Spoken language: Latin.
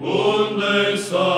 unde sa